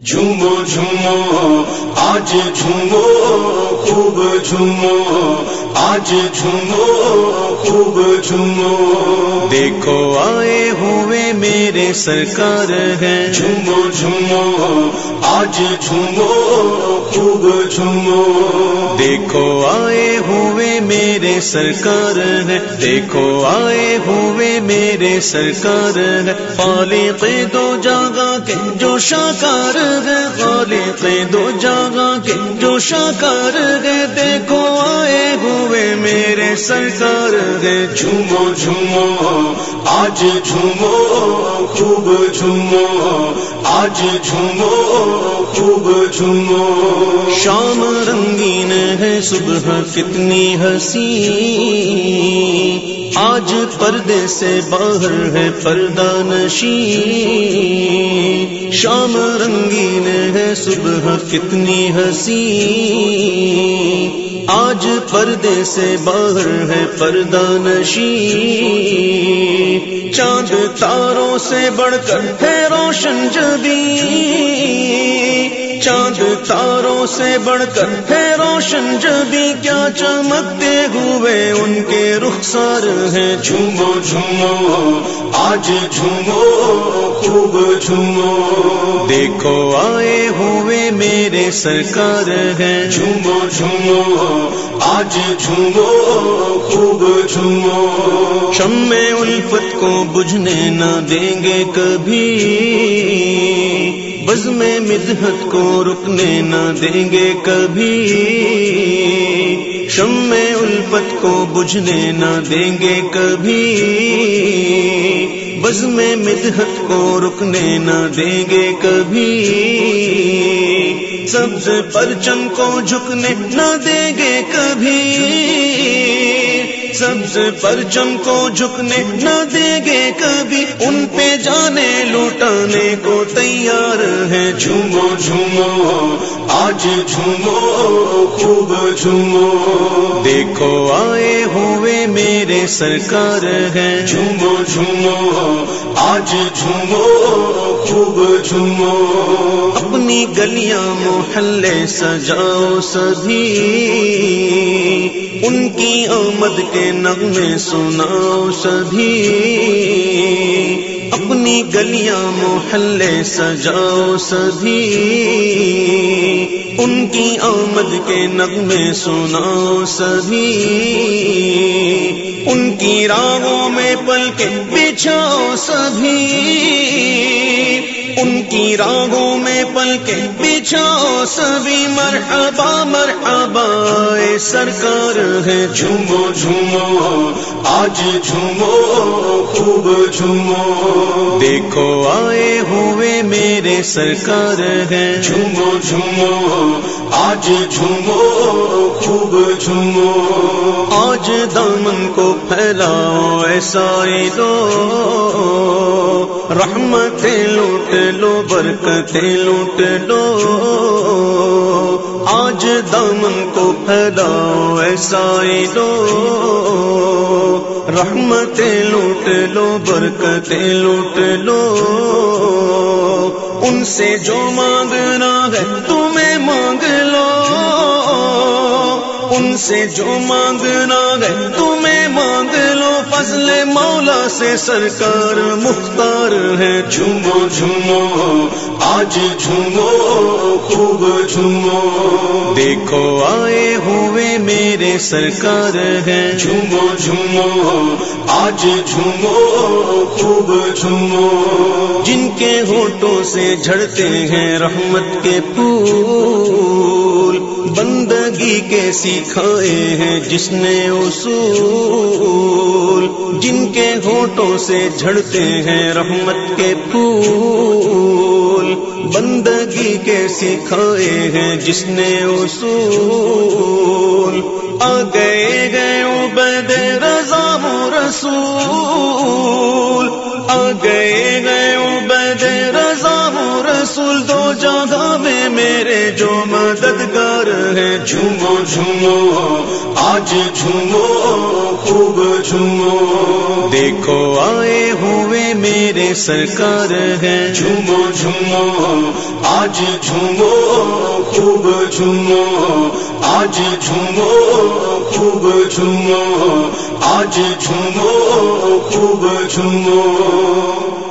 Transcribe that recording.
جھومو جھومو آج جھومو خوب جھومو آج جھومو خوب جھومو. دیکھو آئے ہوئے میرے سرکار ہیں۔ جھومو جھومو آج جھومو خوب جھومو. دیکھو آئے ہوئے میرے سرکار ہیں۔ دیکھو آئے ہوئے میرے سرکار ہیں۔ خالق دو جاگا کے جو شاکار ہے خالق دو جاگا کے جو شاکار ہے دیکھو آئے ہوئے میرے سرکار جھومو جھومو آج جھومو خوب جھومو آج جھومو خوب جھومو۔ شام رنگین ہے صبح کتنی ہنسی۔ آج پردے سے باہر ہے پردہ نشی۔ شام رنگین ہے صبح کتنی ہنسی۔ آج پردے سے باہر ہے پردہ نشی۔ چاند تاروں سے بڑھ کر ہے روشن جبی چاند تاروں سے بڑھ کر ہے روشن جبی کیا چمکتے ہوئے ان کے رخسار ہیں۔ جھومو جھومو، آج جھومو، خوب جھومو۔ دیکھو، آئے ہوئے میرے سرکار ہیں۔ جھومو جھومو، آج جھومو، خوب جھومو۔ شم الفت کو بجھنے نہ دیں گے کبھی۔ بز میں مدحت کو رکنے نہ دیں گے کبھی۔ شم الفت کو بجھنے نہ دیں گے کبھی۔ بز میں مدحت کو رکنے نہ دیں گے کبھی۔ سبز پرچم کو جھکنے نہ دیں گے کبھی۔ سبز پرچم کو جھکنے نہ دیں گے کبھی، ان پہ جانے لوٹانے کو تیار ہے۔ جھومو جھومو، آج جھومو، خوب جھومو۔ دیکھو، آئے ہوئے میرے سرکار ہیں۔ جھومو جھومو، آج جھومو خوب جھومو۔ اپنی گلیاں محلے سجاؤ سبھی۔ ان کی آمد کے نغمے سناؤ سبھی۔ اپنی گلیاں محلے سجاؤ سبھی ان کی آمد کے نغمے سناؤ سبھی ان کی راہوں میں پل کے بچھاؤ سبھی ان کی راگوں میں پل کے بچھاؤ سبھی مرحبا مرحبا، اے سرکار ہے جھومو جھومو، آج جھومو، خوب جھومو۔ دیکھو آئے ہوئے میرے سرکار ہیں۔ جھومو جھومو، آج جھومو۔ خوب جھومو۔ آج دامن کو پھیلاؤ ایسا دو۔ رحمت لوٹ لو، برکتیں لوٹ لو۔ آج دامن کو پھیلاؤ ایسا دو۔ رحمت لوٹ لو، برکتیں لوٹ لو۔ ان سے جو مانگنا ہے تمہیں مانگ لو۔ سے جو مانگنا ہے تمہیں مانگ فضل مولا سے سرکار مختار ہے، جھومو جھومو، آج جھومو، خوب جھومو۔ دیکھو، آئے ہوئے میرے سرکار ہیں۔ جھومو جھومو، آج جھومو، خوب جھومو۔ جن کے ہوٹوں سے جھڑتے ہیں رحمت کے پھول، بندگی کے سکھائے ہیں جس نے اصول جن کے ہوٹوں سے جھڑتے ہیں رحمت کے پھول، بندگی کے سکھائے ہیں جس نے اصول۔ آ گئے گئے عبید رضا رسول آ گئے گئے عبید رضا رسول دو جگہ میں میرے جو ہیں جھومو جھومو آج جھومو خوب جھومو۔ دیکھو آئے ہوئے میرے سرکار ہیں۔ جھومو جھومو آج جھومو خوب جھومو۔ آج جھومو خوب جھومو۔ آج جھومو خوب جھومو۔